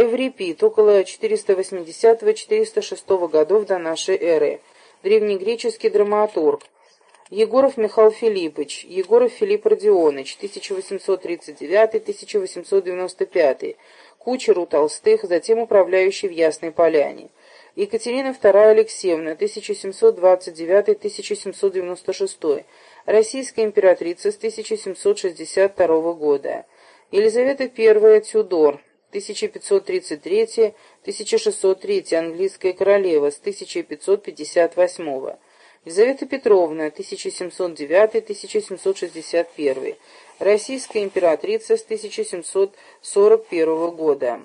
Эврипид, около 480-406 годов до нашей эры, древнегреческий драматург. Егоров Михаил Филиппович, Егоров Филипп Родионович, 1839-1895, кучер у Толстых, затем управляющий в Ясной Поляне. Екатерина II Алексеевна, 1729-1796, российская императрица с 1762 года. Елизавета I Тюдор, 1533-1603, английская королева с 1558 Елизавета Петровна, 1709-1761, российская императрица с 1741 года.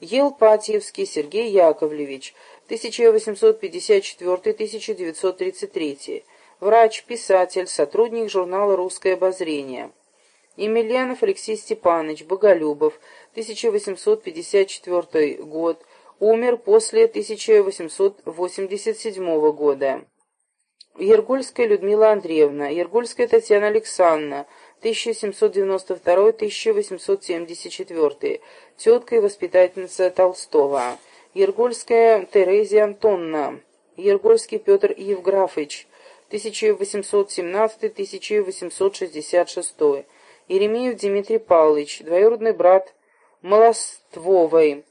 Елпатьевский Сергей Яковлевич, 1854-1933, врач, писатель, сотрудник журнала «Русское обозрение». Емельянов Алексей Степанович Боголюбов, 1854 год, умер после 1887 года. Ергольская Людмила Андреевна, Ергольская Татьяна Александровна, 1792-1874, тетка и воспитательница Толстого. Ергольская Терезия Антонна, Ергольский Петр Евграфович, 1817-1866, Еремеев Дмитрий Павлович, двоюродный брат Малоствовой,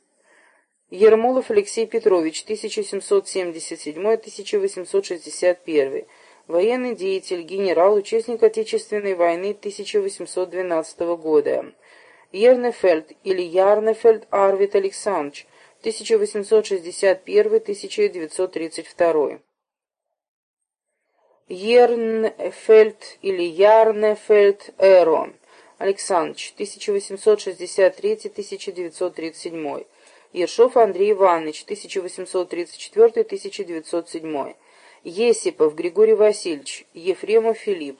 Ермолов Алексей Петрович, 1777-1861, военный деятель, генерал, участник Отечественной войны 1812 года. Ернефельд или Ярнефельд Арвид Александрович, 1861-1932. Ернфельд или Ярнефельд Эрон Александрович, 1863-1937. Ершов Андрей Иванович, 1834-1907. Есипов Григорий Васильевич, Ефремов Филипп.